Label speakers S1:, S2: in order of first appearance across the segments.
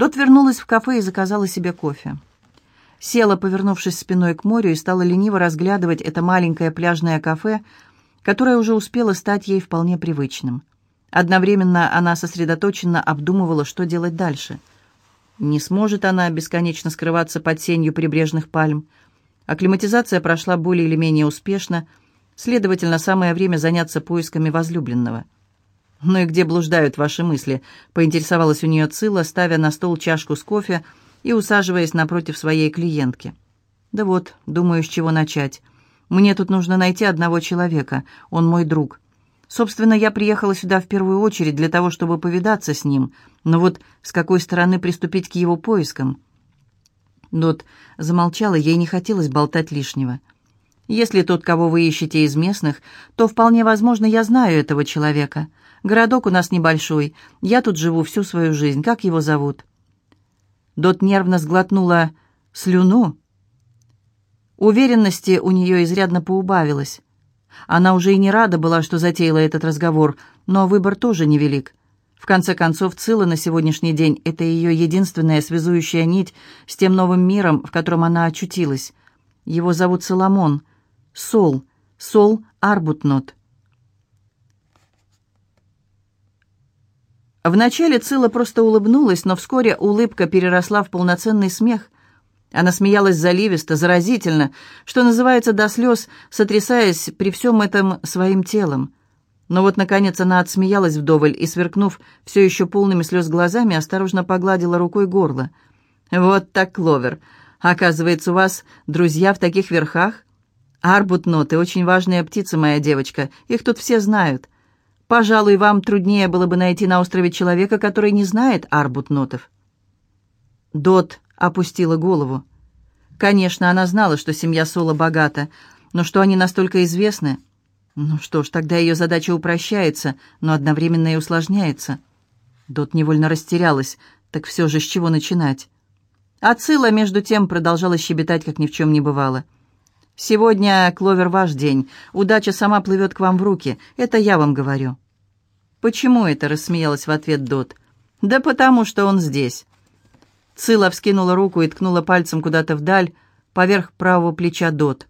S1: Дот вернулась в кафе и заказала себе кофе. Села, повернувшись спиной к морю, и стала лениво разглядывать это маленькое пляжное кафе, которое уже успело стать ей вполне привычным. Одновременно она сосредоточенно обдумывала, что делать дальше. Не сможет она бесконечно скрываться под сенью прибрежных пальм. Акклиматизация прошла более или менее успешно, следовательно, самое время заняться поисками возлюбленного. «Ну и где блуждают ваши мысли?» — поинтересовалась у нее Цила, ставя на стол чашку с кофе и усаживаясь напротив своей клиентки. «Да вот, думаю, с чего начать. Мне тут нужно найти одного человека. Он мой друг. Собственно, я приехала сюда в первую очередь для того, чтобы повидаться с ним. Но вот с какой стороны приступить к его поискам?» Дот замолчала, ей не хотелось болтать лишнего. «Если тот, кого вы ищете из местных, то вполне возможно, я знаю этого человека. Городок у нас небольшой. Я тут живу всю свою жизнь. Как его зовут?» Дот нервно сглотнула слюну. Уверенности у нее изрядно поубавилось. Она уже и не рада была, что затеяла этот разговор, но выбор тоже невелик. В конце концов, Цила на сегодняшний день — это ее единственная связующая нить с тем новым миром, в котором она очутилась. Его зовут Соломон. Сол. Сол Арбутнот. Вначале Цила просто улыбнулась, но вскоре улыбка переросла в полноценный смех. Она смеялась заливисто, заразительно, что называется до слез, сотрясаясь при всем этом своим телом. Но вот, наконец, она отсмеялась вдоволь и, сверкнув все еще полными слез глазами, осторожно погладила рукой горло. «Вот так, Кловер. Оказывается, у вас друзья в таких верхах? Арбутноты — очень важная птица, моя девочка. Их тут все знают. Пожалуй, вам труднее было бы найти на острове человека, который не знает арбутнотов». Дот опустила голову. Конечно, она знала, что семья Соло богата, но что они настолько известны? Ну что ж, тогда ее задача упрощается, но одновременно и усложняется. Дот невольно растерялась. Так все же с чего начинать? А Цила, между тем, продолжала щебетать, как ни в чем не бывало. «Сегодня, Кловер, ваш день. Удача сама плывет к вам в руки. Это я вам говорю». «Почему это?» — рассмеялась в ответ Дот. «Да потому что он здесь». Цила вскинула руку и ткнула пальцем куда-то вдаль, поверх правого плеча Дот.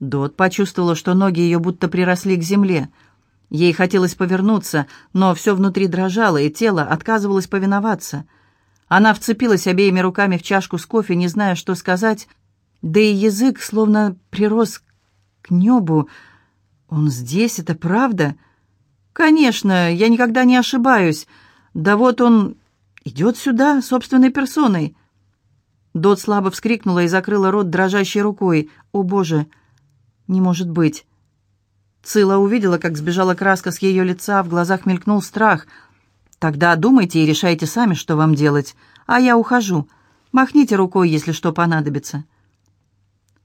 S1: Дот почувствовала, что ноги ее будто приросли к земле. Ей хотелось повернуться, но все внутри дрожало, и тело отказывалось повиноваться. Она вцепилась обеими руками в чашку с кофе, не зная, что сказать, да и язык словно прирос к небу. «Он здесь, это правда?» «Конечно, я никогда не ошибаюсь. Да вот он идет сюда собственной персоной». Дот слабо вскрикнула и закрыла рот дрожащей рукой. «О, Боже! Не может быть!» Цила увидела, как сбежала краска с ее лица, в глазах мелькнул страх. «Тогда думайте и решайте сами, что вам делать. А я ухожу. Махните рукой, если что понадобится».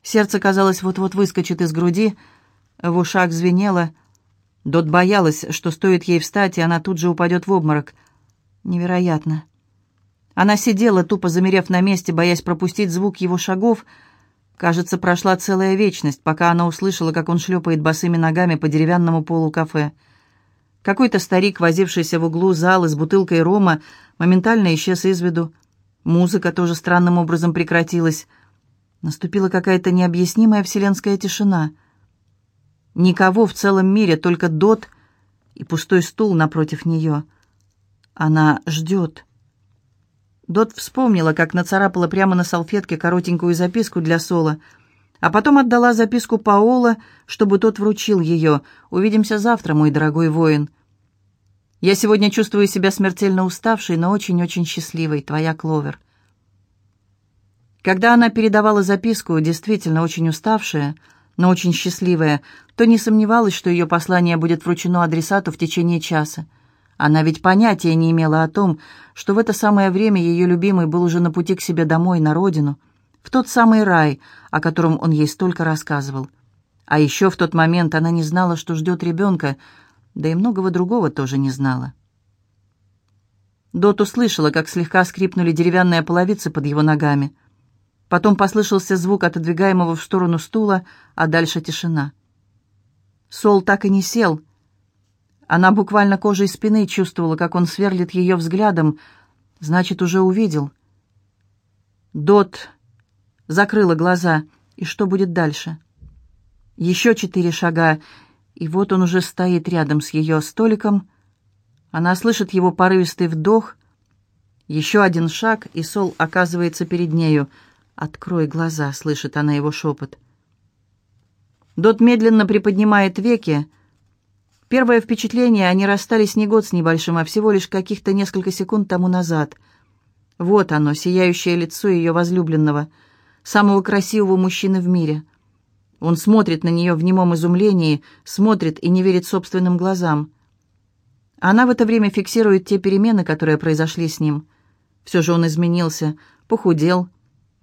S1: Сердце, казалось, вот-вот выскочит из груди, в ушах звенело — Дот боялась, что стоит ей встать, и она тут же упадет в обморок. Невероятно. Она сидела, тупо замерев на месте, боясь пропустить звук его шагов. Кажется, прошла целая вечность, пока она услышала, как он шлепает босыми ногами по деревянному полу кафе. Какой-то старик, возившийся в углу зала с бутылкой рома, моментально исчез из виду. Музыка тоже странным образом прекратилась. Наступила какая-то необъяснимая вселенская тишина — Никого в целом мире, только Дот и пустой стул напротив нее. Она ждет. Дот вспомнила, как нацарапала прямо на салфетке коротенькую записку для Сола, а потом отдала записку Паола, чтобы тот вручил ее. «Увидимся завтра, мой дорогой воин». «Я сегодня чувствую себя смертельно уставшей, но очень-очень счастливой, твоя Кловер». Когда она передавала записку, действительно очень уставшая, но очень счастливая, то не сомневалась, что ее послание будет вручено адресату в течение часа. Она ведь понятия не имела о том, что в это самое время ее любимый был уже на пути к себе домой, на родину, в тот самый рай, о котором он ей столько рассказывал. А еще в тот момент она не знала, что ждет ребенка, да и многого другого тоже не знала. Дот услышала, как слегка скрипнули деревянные половицы под его ногами — Потом послышался звук отодвигаемого в сторону стула, а дальше тишина. Сол так и не сел. Она буквально кожей спины чувствовала, как он сверлит ее взглядом. Значит, уже увидел. Дот закрыла глаза. И что будет дальше? Еще четыре шага, и вот он уже стоит рядом с ее столиком. Она слышит его порывистый вдох. Еще один шаг, и Сол оказывается перед нею. «Открой глаза», — слышит она его шепот. Дот медленно приподнимает веки. Первое впечатление, они расстались не год с небольшим, а всего лишь каких-то несколько секунд тому назад. Вот оно, сияющее лицо ее возлюбленного, самого красивого мужчины в мире. Он смотрит на нее в немом изумлении, смотрит и не верит собственным глазам. Она в это время фиксирует те перемены, которые произошли с ним. Все же он изменился, похудел,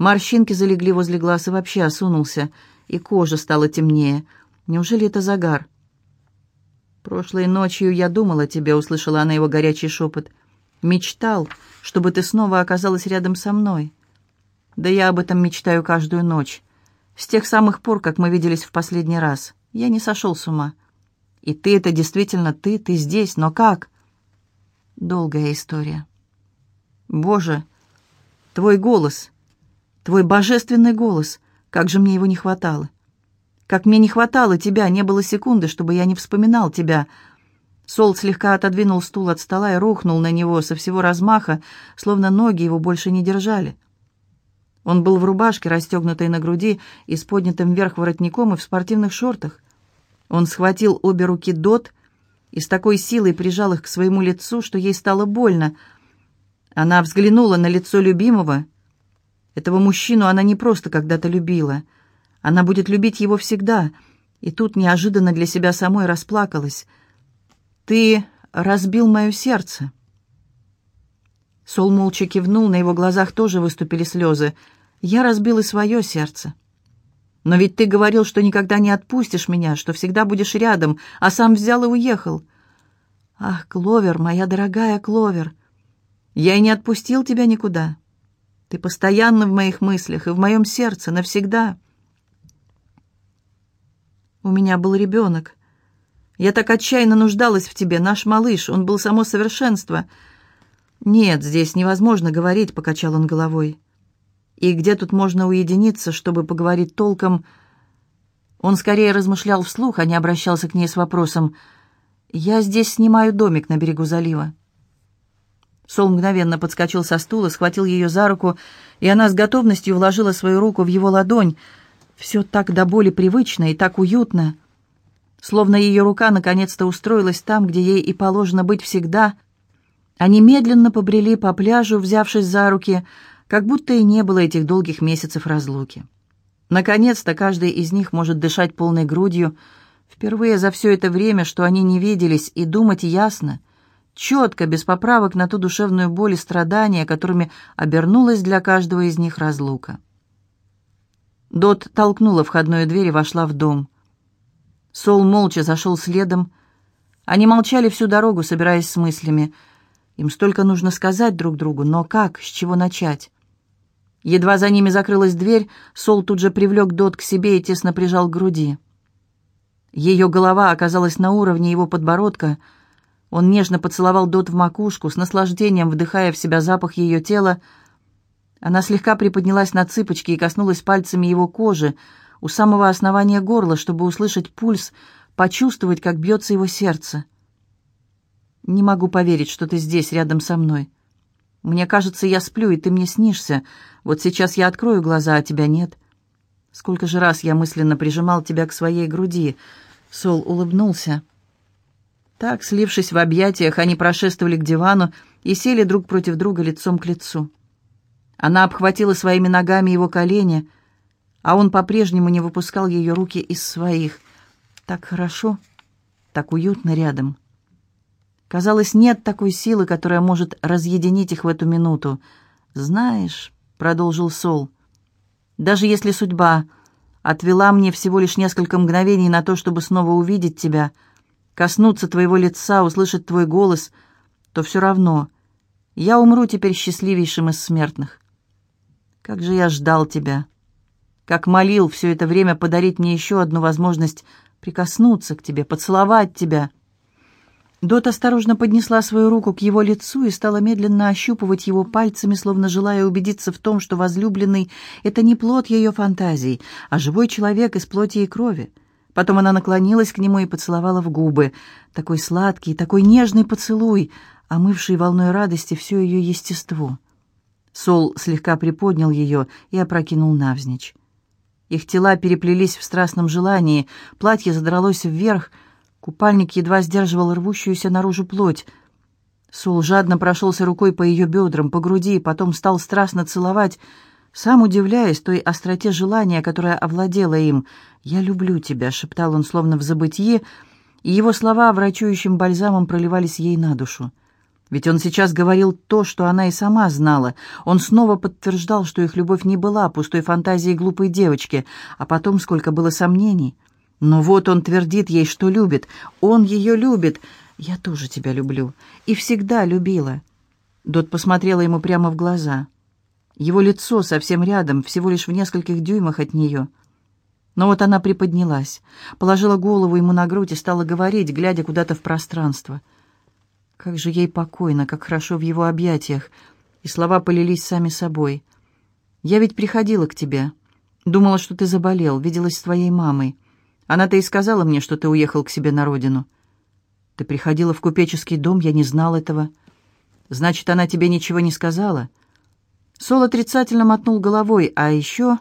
S1: морщинки залегли возле глаз и вообще осунулся, и кожа стала темнее. Неужели это загар? «Прошлой ночью я думала о тебе», — услышала она его горячий шепот. «Мечтал, чтобы ты снова оказалась рядом со мной. Да я об этом мечтаю каждую ночь. С тех самых пор, как мы виделись в последний раз. Я не сошел с ума. И ты — это действительно ты, ты здесь, но как?» Долгая история. «Боже, твой голос, твой божественный голос, как же мне его не хватало!» Как мне не хватало тебя, не было секунды, чтобы я не вспоминал тебя. Сол слегка отодвинул стул от стола и рухнул на него со всего размаха, словно ноги его больше не держали. Он был в рубашке, расстегнутой на груди, и с поднятым вверх воротником и в спортивных шортах. Он схватил обе руки Дот и с такой силой прижал их к своему лицу, что ей стало больно. Она взглянула на лицо любимого. Этого мужчину она не просто когда-то любила — она будет любить его всегда. И тут неожиданно для себя самой расплакалась. «Ты разбил мое сердце». Сол молча кивнул, на его глазах тоже выступили слезы. «Я разбил и свое сердце». «Но ведь ты говорил, что никогда не отпустишь меня, что всегда будешь рядом, а сам взял и уехал». «Ах, Кловер, моя дорогая Кловер, я и не отпустил тебя никуда. Ты постоянно в моих мыслях и в моем сердце, навсегда». У меня был ребенок. Я так отчаянно нуждалась в тебе, наш малыш, он был само совершенство. Нет, здесь невозможно говорить, покачал он головой. И где тут можно уединиться, чтобы поговорить толком? Он скорее размышлял вслух, а не обращался к ней с вопросом. «Я здесь снимаю домик на берегу залива». Сол мгновенно подскочил со стула, схватил ее за руку, и она с готовностью вложила свою руку в его ладонь — все так до боли привычно и так уютно. Словно ее рука наконец-то устроилась там, где ей и положено быть всегда. Они медленно побрели по пляжу, взявшись за руки, как будто и не было этих долгих месяцев разлуки. Наконец-то каждый из них может дышать полной грудью, впервые за все это время, что они не виделись, и думать ясно, четко, без поправок на ту душевную боль и страдания, которыми обернулась для каждого из них разлука. Дот толкнула входную дверь и вошла в дом. Сол молча зашел следом. Они молчали всю дорогу, собираясь с мыслями. Им столько нужно сказать друг другу, но как, с чего начать? Едва за ними закрылась дверь, Сол тут же привлек Дот к себе и тесно прижал к груди. Ее голова оказалась на уровне его подбородка. Он нежно поцеловал Дот в макушку, с наслаждением вдыхая в себя запах ее тела, она слегка приподнялась на цыпочки и коснулась пальцами его кожи у самого основания горла, чтобы услышать пульс, почувствовать, как бьется его сердце. «Не могу поверить, что ты здесь, рядом со мной. Мне кажется, я сплю, и ты мне снишься. Вот сейчас я открою глаза, а тебя нет. Сколько же раз я мысленно прижимал тебя к своей груди». Сол улыбнулся. Так, слившись в объятиях, они прошествовали к дивану и сели друг против друга лицом к лицу. Она обхватила своими ногами его колени, а он по-прежнему не выпускал ее руки из своих. Так хорошо, так уютно рядом. Казалось, нет такой силы, которая может разъединить их в эту минуту. «Знаешь», — продолжил Сол, — «даже если судьба отвела мне всего лишь несколько мгновений на то, чтобы снова увидеть тебя, коснуться твоего лица, услышать твой голос, то все равно я умру теперь счастливейшим из смертных. Как же я ждал тебя! Как молил все это время подарить мне еще одну возможность прикоснуться к тебе, поцеловать тебя. Дот осторожно поднесла свою руку к его лицу и стала медленно ощупывать его пальцами, словно желая убедиться в том, что возлюбленный — это не плод ее фантазий, а живой человек из плоти и крови. Потом она наклонилась к нему и поцеловала в губы. Такой сладкий, такой нежный поцелуй, омывший волной радости все ее естество. Сол слегка приподнял ее и опрокинул навзничь. Их тела переплелись в страстном желании, платье задралось вверх — Купальник едва сдерживал рвущуюся наружу плоть. Сол жадно прошелся рукой по ее бедрам, по груди, потом стал страстно целовать, сам удивляясь той остроте желания, которая овладела им. «Я люблю тебя», — шептал он словно в забытье, и его слова врачующим бальзамом проливались ей на душу. Ведь он сейчас говорил то, что она и сама знала. Он снова подтверждал, что их любовь не была пустой фантазией глупой девочки, а потом сколько было сомнений — но вот он твердит ей, что любит. Он ее любит. Я тоже тебя люблю. И всегда любила. Дот посмотрела ему прямо в глаза. Его лицо совсем рядом, всего лишь в нескольких дюймах от нее. Но вот она приподнялась, положила голову ему на грудь и стала говорить, глядя куда-то в пространство. Как же ей покойно, как хорошо в его объятиях. И слова полились сами собой. «Я ведь приходила к тебе. Думала, что ты заболел, виделась с твоей мамой. Она-то и сказала мне, что ты уехал к себе на родину. Ты приходила в купеческий дом, я не знал этого. Значит, она тебе ничего не сказала?» Сол отрицательно мотнул головой, а еще...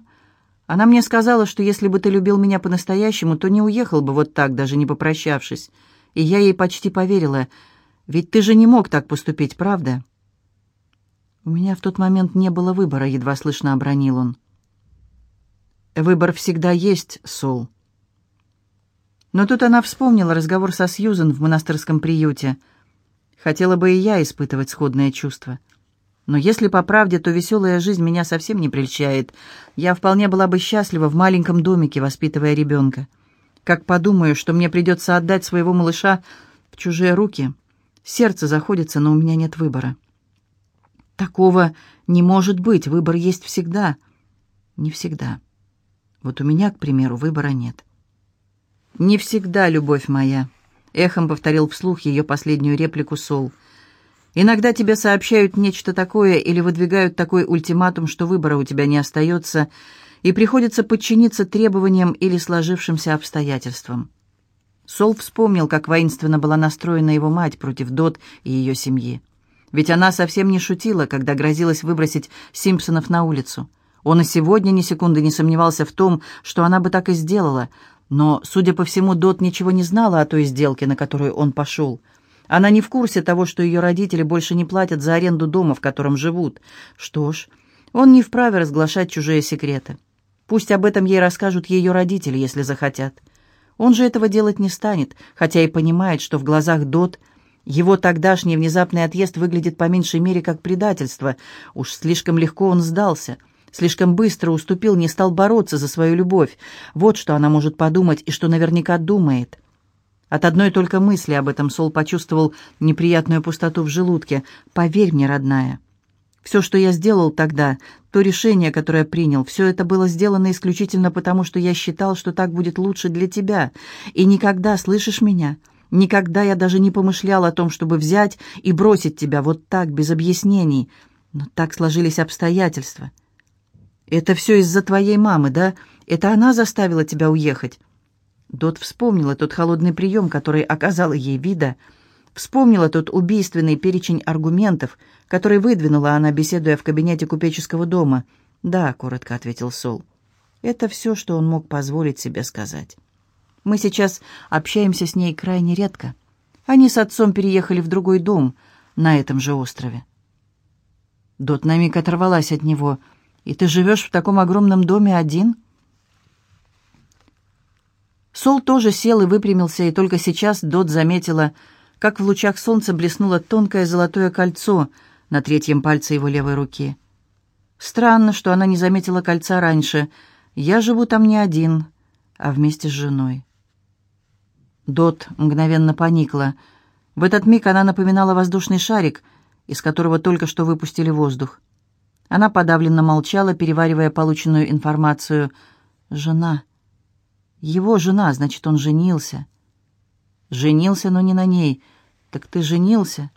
S1: Она мне сказала, что если бы ты любил меня по-настоящему, то не уехал бы вот так, даже не попрощавшись. И я ей почти поверила. Ведь ты же не мог так поступить, правда? У меня в тот момент не было выбора, едва слышно обронил он. Выбор всегда есть, Сол. Но тут она вспомнила разговор со Сьюзен в монастырском приюте. Хотела бы и я испытывать сходное чувство. Но если по правде, то веселая жизнь меня совсем не прельщает. Я вполне была бы счастлива в маленьком домике, воспитывая ребенка. Как подумаю, что мне придется отдать своего малыша в чужие руки, сердце заходится, но у меня нет выбора. Такого не может быть, выбор есть всегда. Не всегда. Вот у меня, к примеру, выбора нет. «Не всегда, любовь моя», — эхом повторил вслух ее последнюю реплику Сол. «Иногда тебе сообщают нечто такое или выдвигают такой ультиматум, что выбора у тебя не остается, и приходится подчиниться требованиям или сложившимся обстоятельствам». Сол вспомнил, как воинственно была настроена его мать против Дот и ее семьи. Ведь она совсем не шутила, когда грозилась выбросить Симпсонов на улицу. Он и сегодня ни секунды не сомневался в том, что она бы так и сделала, но, судя по всему, Дот ничего не знала о той сделке, на которую он пошел. Она не в курсе того, что ее родители больше не платят за аренду дома, в котором живут. Что ж, он не вправе разглашать чужие секреты. Пусть об этом ей расскажут ее родители, если захотят. Он же этого делать не станет, хотя и понимает, что в глазах Дот его тогдашний внезапный отъезд выглядит по меньшей мере как предательство. Уж слишком легко он сдался — Слишком быстро уступил, не стал бороться за свою любовь. Вот что она может подумать и что наверняка думает. От одной только мысли об этом Сол почувствовал неприятную пустоту в желудке. «Поверь мне, родная, все, что я сделал тогда, то решение, которое принял, все это было сделано исключительно потому, что я считал, что так будет лучше для тебя. И никогда, слышишь меня, никогда я даже не помышлял о том, чтобы взять и бросить тебя вот так, без объяснений. Но так сложились обстоятельства». «Это все из-за твоей мамы, да? Это она заставила тебя уехать?» Дот вспомнила тот холодный прием, который оказала ей вида, вспомнила тот убийственный перечень аргументов, который выдвинула она, беседуя в кабинете купеческого дома. «Да», — коротко ответил Сол. «Это все, что он мог позволить себе сказать. Мы сейчас общаемся с ней крайне редко. Они с отцом переехали в другой дом на этом же острове». Дот на миг оторвалась от него — и ты живешь в таком огромном доме один?» Сол тоже сел и выпрямился, и только сейчас Дот заметила, как в лучах солнца блеснуло тонкое золотое кольцо на третьем пальце его левой руки. Странно, что она не заметила кольца раньше. Я живу там не один, а вместе с женой. Дот мгновенно поникла. В этот миг она напоминала воздушный шарик, из которого только что выпустили воздух. Она подавленно молчала, переваривая полученную информацию. «Жена. Его жена, значит, он женился». «Женился, но не на ней. «Так ты женился?»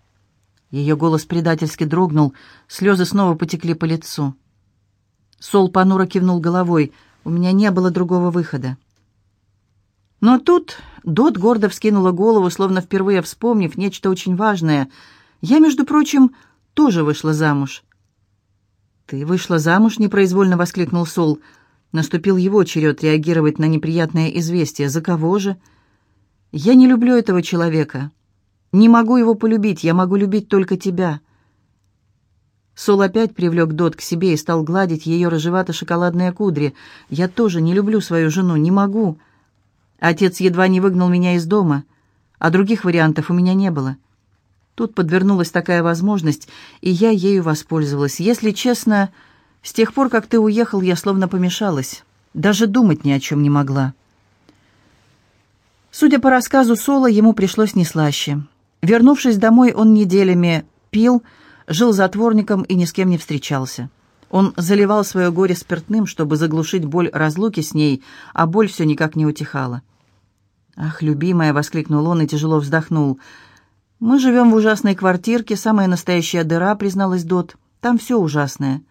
S1: Ее голос предательски дрогнул, слезы снова потекли по лицу. Сол понуро кивнул головой. «У меня не было другого выхода». Но тут Дот гордо вскинула голову, словно впервые вспомнив нечто очень важное. «Я, между прочим, тоже вышла замуж». «Ты вышла замуж?» — непроизвольно воскликнул Сол. Наступил его черед реагировать на неприятное известие. «За кого же?» «Я не люблю этого человека. Не могу его полюбить, я могу любить только тебя». Сол опять привлек Дот к себе и стал гладить ее рыжевато-шоколадные кудри. «Я тоже не люблю свою жену, не могу. Отец едва не выгнал меня из дома, а других вариантов у меня не было. Тут подвернулась такая возможность, и я ею воспользовалась. Если честно, с тех пор, как ты уехал, я словно помешалась. Даже думать ни о чем не могла». Судя по рассказу Сола, ему пришлось не слаще. Вернувшись домой, он неделями пил, жил затворником и ни с кем не встречался. Он заливал свое горе спиртным, чтобы заглушить боль разлуки с ней, а боль все никак не утихала. «Ах, любимая!» — воскликнул он и тяжело вздохнул. «Мы живем в ужасной квартирке, самая настоящая дыра», — призналась Дот. «Там все ужасное.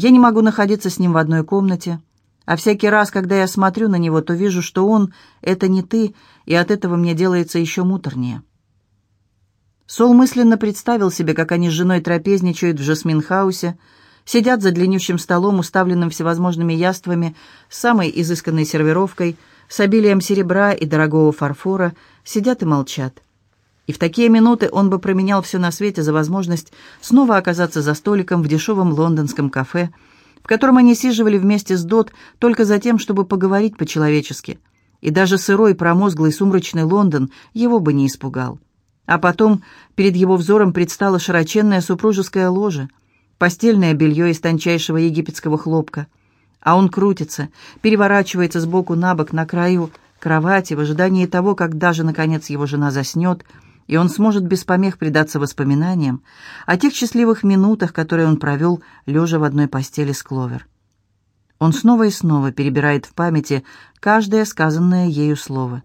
S1: Я не могу находиться с ним в одной комнате. А всякий раз, когда я смотрю на него, то вижу, что он — это не ты, и от этого мне делается еще муторнее». Сол мысленно представил себе, как они с женой трапезничают в Жасминхаусе, сидят за длиннющим столом, уставленным всевозможными яствами, с самой изысканной сервировкой, с обилием серебра и дорогого фарфора, сидят и молчат. И в такие минуты он бы променял все на свете за возможность снова оказаться за столиком в дешевом лондонском кафе, в котором они сиживали вместе с Дот только за тем, чтобы поговорить по-человечески. И даже сырой, промозглый, сумрачный Лондон его бы не испугал. А потом перед его взором предстала широченная супружеская ложа, постельное белье из тончайшего египетского хлопка. А он крутится, переворачивается с боку на бок на краю кровати в ожидании того, когда же, наконец, его жена заснет, и он сможет без помех предаться воспоминаниям о тех счастливых минутах, которые он провел, лежа в одной постели с Кловер. Он снова и снова перебирает в памяти каждое сказанное ею слово,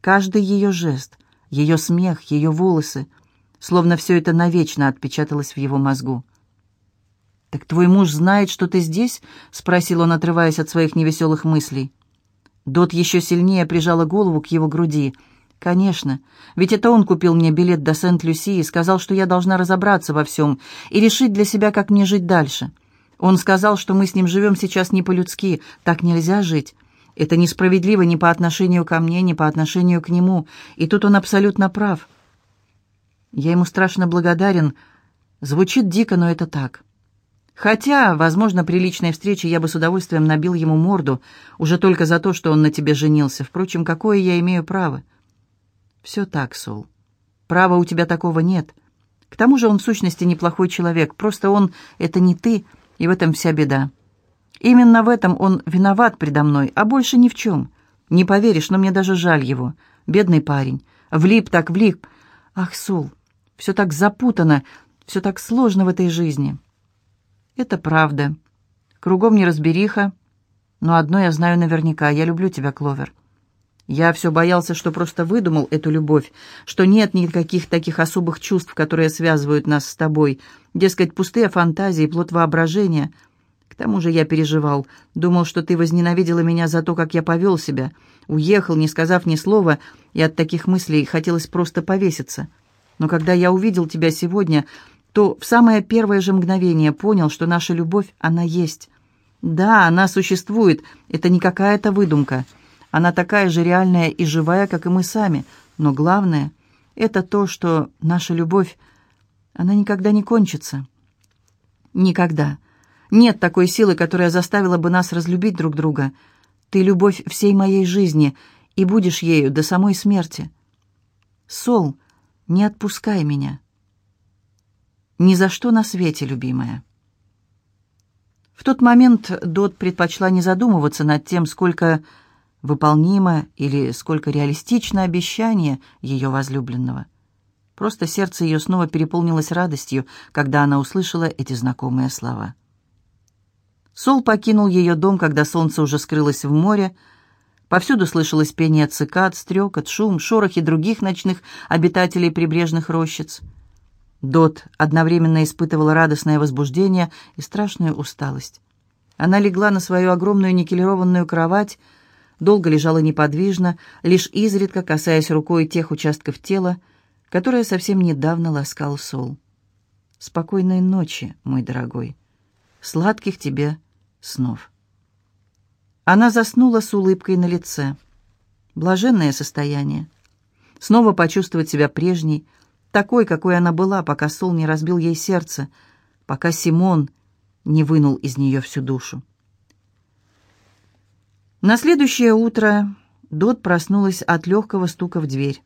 S1: каждый ее жест, ее смех, ее волосы, словно все это навечно отпечаталось в его мозгу. «Так твой муж знает, что ты здесь?» — спросил он, отрываясь от своих невеселых мыслей. Дот еще сильнее прижала голову к его груди. «Конечно, ведь это он купил мне билет до Сент-Люсии и сказал, что я должна разобраться во всем и решить для себя, как мне жить дальше. Он сказал, что мы с ним живем сейчас не по-людски, так нельзя жить. Это несправедливо ни по отношению ко мне, ни по отношению к нему. И тут он абсолютно прав. Я ему страшно благодарен. Звучит дико, но это так. Хотя, возможно, при личной встрече я бы с удовольствием набил ему морду, уже только за то, что он на тебе женился. Впрочем, какое я имею право? Все так, Сол. Права у тебя такого нет. К тому же он в сущности неплохой человек, просто он — это не ты, и в этом вся беда. Именно в этом он виноват предо мной, а больше ни в чем. Не поверишь, но мне даже жаль его. Бедный парень. Влип так влип. Ах, Сул, все так запутано, все так сложно в этой жизни. Это правда. Кругом неразбериха. Но одно я знаю наверняка. Я люблю тебя, Кловер. Я все боялся, что просто выдумал эту любовь, что нет никаких таких особых чувств, которые связывают нас с тобой. Дескать, пустые фантазии, плод воображения — тому же я переживал. Думал, что ты возненавидела меня за то, как я повел себя. Уехал, не сказав ни слова, и от таких мыслей хотелось просто повеситься. Но когда я увидел тебя сегодня, то в самое первое же мгновение понял, что наша любовь, она есть. Да, она существует, это не какая-то выдумка. Она такая же реальная и живая, как и мы сами. Но главное — это то, что наша любовь, она никогда не кончится. Никогда. Нет такой силы, которая заставила бы нас разлюбить друг друга. Ты — любовь всей моей жизни, и будешь ею до самой смерти. Сол, не отпускай меня. Ни за что на свете, любимая. В тот момент Дот предпочла не задумываться над тем, сколько выполнимо или сколько реалистично обещание ее возлюбленного. Просто сердце ее снова переполнилось радостью, когда она услышала эти знакомые слова. Сол покинул ее дом, когда солнце уже скрылось в море. Повсюду слышалось пение цикад, стрекот, шум, шорохи других ночных обитателей прибрежных рощиц. Дот одновременно испытывала радостное возбуждение и страшную усталость. Она легла на свою огромную никелированную кровать, долго лежала неподвижно, лишь изредка касаясь рукой тех участков тела, которые совсем недавно ласкал Сол. «Спокойной ночи, мой дорогой. Сладких тебе снов». Она заснула с улыбкой на лице. Блаженное состояние. Снова почувствовать себя прежней, такой, какой она была, пока Сол не разбил ей сердце, пока Симон не вынул из нее всю душу. На следующее утро Дот проснулась от легкого стука в дверь.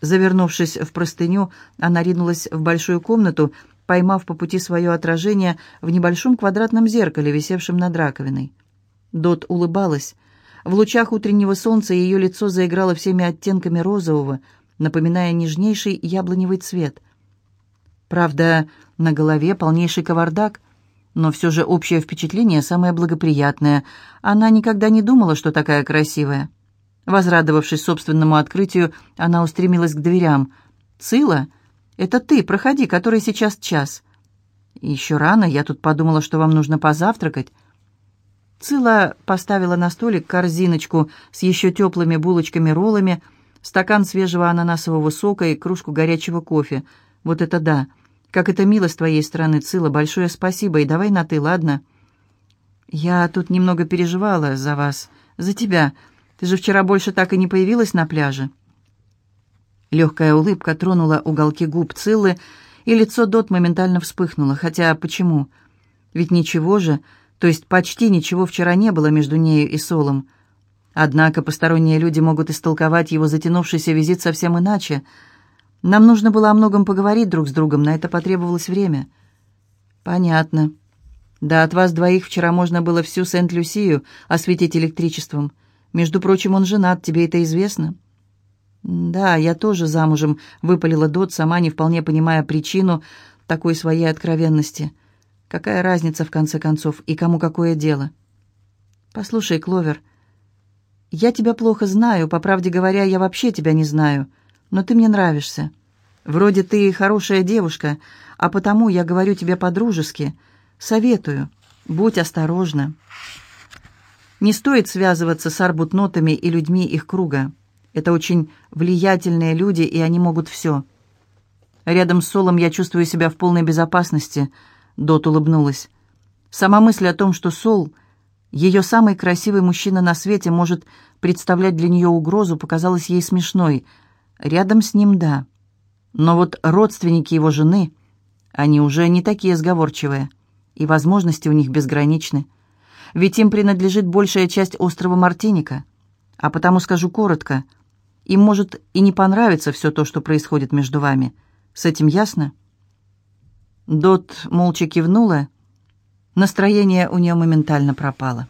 S1: Завернувшись в простыню, она ринулась в большую комнату, поймав по пути свое отражение в небольшом квадратном зеркале, висевшем над раковиной. Дот улыбалась. В лучах утреннего солнца ее лицо заиграло всеми оттенками розового, напоминая нежнейший яблоневый цвет. Правда, на голове полнейший кавардак, но все же общее впечатление самое благоприятное. Она никогда не думала, что такая красивая. Возрадовавшись собственному открытию, она устремилась к дверям. «Цила, это ты, проходи, который сейчас час». «Еще рано, я тут подумала, что вам нужно позавтракать». Цила поставила на столик корзиночку с еще теплыми булочками-роллами, стакан свежего ананасового сока и кружку горячего кофе. Вот это да! Как это мило с твоей стороны, Цила. Большое спасибо. И давай на «ты», ладно? Я тут немного переживала за вас, за тебя. Ты же вчера больше так и не появилась на пляже. Легкая улыбка тронула уголки губ Циллы, и лицо Дот моментально вспыхнуло. Хотя почему? Ведь ничего же... То есть почти ничего вчера не было между нею и Солом. Однако посторонние люди могут истолковать его затянувшийся визит совсем иначе. Нам нужно было о многом поговорить друг с другом, на это потребовалось время. Понятно. Да от вас двоих вчера можно было всю Сент-Люсию осветить электричеством. Между прочим, он женат, тебе это известно?» «Да, я тоже замужем», — выпалила Дот, сама не вполне понимая причину такой своей откровенности. Какая разница, в конце концов, и кому какое дело? Послушай, Кловер, я тебя плохо знаю, по правде говоря, я вообще тебя не знаю, но ты мне нравишься. Вроде ты хорошая девушка, а потому я говорю тебе по-дружески. Советую, будь осторожна. Не стоит связываться с арбутнотами и людьми их круга. Это очень влиятельные люди, и они могут все. Рядом с Солом я чувствую себя в полной безопасности — Дот улыбнулась. Сама мысль о том, что Сол, ее самый красивый мужчина на свете, может представлять для нее угрозу, показалась ей смешной. Рядом с ним — да. Но вот родственники его жены, они уже не такие сговорчивые, и возможности у них безграничны. Ведь им принадлежит большая часть острова Мартиника. А потому скажу коротко, им может и не понравиться все то, что происходит между вами. С этим ясно?» Дот молча кивнула. Настроение у нее моментально пропало.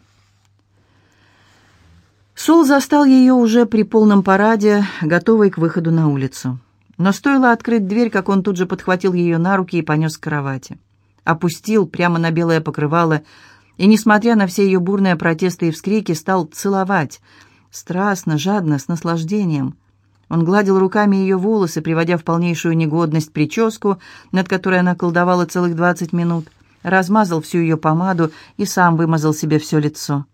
S1: Сол застал ее уже при полном параде, готовой к выходу на улицу. Но стоило открыть дверь, как он тут же подхватил ее на руки и понес к кровати. Опустил прямо на белое покрывало и, несмотря на все ее бурные протесты и вскрики, стал целовать. Страстно, жадно, с наслаждением. Он гладил руками ее волосы, приводя в полнейшую негодность прическу, над которой она колдовала целых двадцать минут, размазал всю ее помаду и сам вымазал себе все лицо.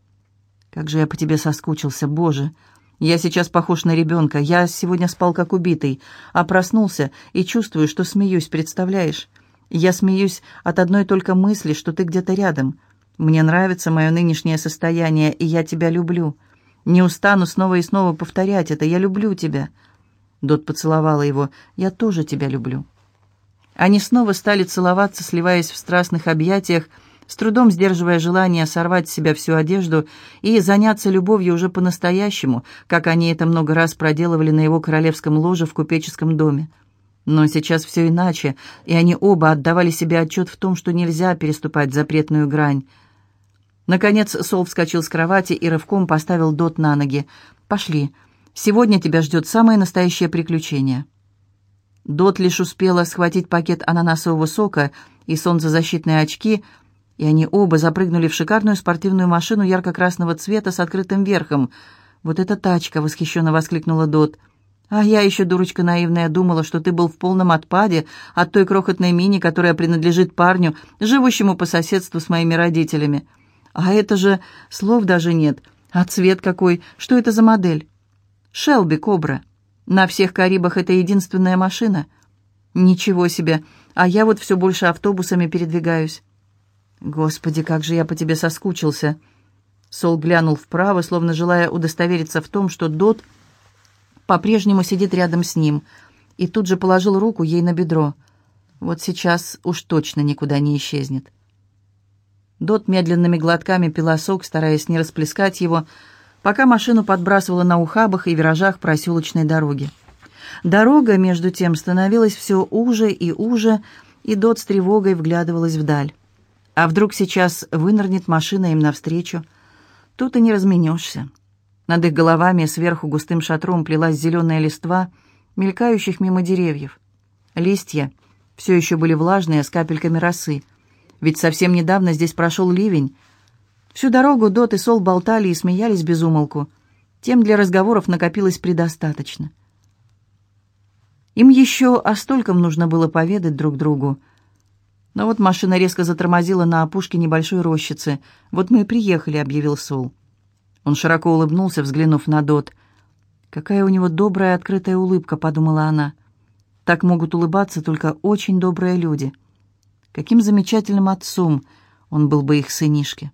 S1: «Как же я по тебе соскучился, Боже! Я сейчас похож на ребенка, я сегодня спал как убитый, а проснулся и чувствую, что смеюсь, представляешь? Я смеюсь от одной только мысли, что ты где-то рядом. Мне нравится мое нынешнее состояние, и я тебя люблю. Не устану снова и снова повторять это, я люблю тебя». Дот поцеловала его. «Я тоже тебя люблю». Они снова стали целоваться, сливаясь в страстных объятиях, с трудом сдерживая желание сорвать с себя всю одежду и заняться любовью уже по-настоящему, как они это много раз проделывали на его королевском ложе в купеческом доме. Но сейчас все иначе, и они оба отдавали себе отчет в том, что нельзя переступать запретную грань. Наконец Сол вскочил с кровати и рывком поставил Дот на ноги. «Пошли, Сегодня тебя ждет самое настоящее приключение». Дот лишь успела схватить пакет ананасового сока и солнцезащитные очки, и они оба запрыгнули в шикарную спортивную машину ярко-красного цвета с открытым верхом. «Вот эта тачка!» — восхищенно воскликнула Дот. «А я еще, дурочка наивная, думала, что ты был в полном отпаде от той крохотной мини, которая принадлежит парню, живущему по соседству с моими родителями. А это же... слов даже нет. А цвет какой? Что это за модель?» «Шелби Кобра. На всех Карибах это единственная машина». «Ничего себе! А я вот все больше автобусами передвигаюсь». «Господи, как же я по тебе соскучился!» Сол глянул вправо, словно желая удостовериться в том, что Дот по-прежнему сидит рядом с ним, и тут же положил руку ей на бедро. Вот сейчас уж точно никуда не исчезнет. Дот медленными глотками пила сок, стараясь не расплескать его, пока машину подбрасывала на ухабах и виражах проселочной дороги. Дорога, между тем, становилась все уже и уже, и Дот с тревогой вглядывалась вдаль. А вдруг сейчас вынырнет машина им навстречу? Тут и не разменешься. Над их головами сверху густым шатром плелась зеленая листва, мелькающих мимо деревьев. Листья все еще были влажные, с капельками росы. Ведь совсем недавно здесь прошел ливень. Всю дорогу Дот и Сол болтали и смеялись без умолку. Тем для разговоров накопилось предостаточно. Им еще о стольком нужно было поведать друг другу. Но вот машина резко затормозила на опушке небольшой рощицы. «Вот мы и приехали», — объявил Сол. Он широко улыбнулся, взглянув на Дот. «Какая у него добрая открытая улыбка», — подумала она. «Так могут улыбаться только очень добрые люди. Каким замечательным отцом он был бы их сынишке».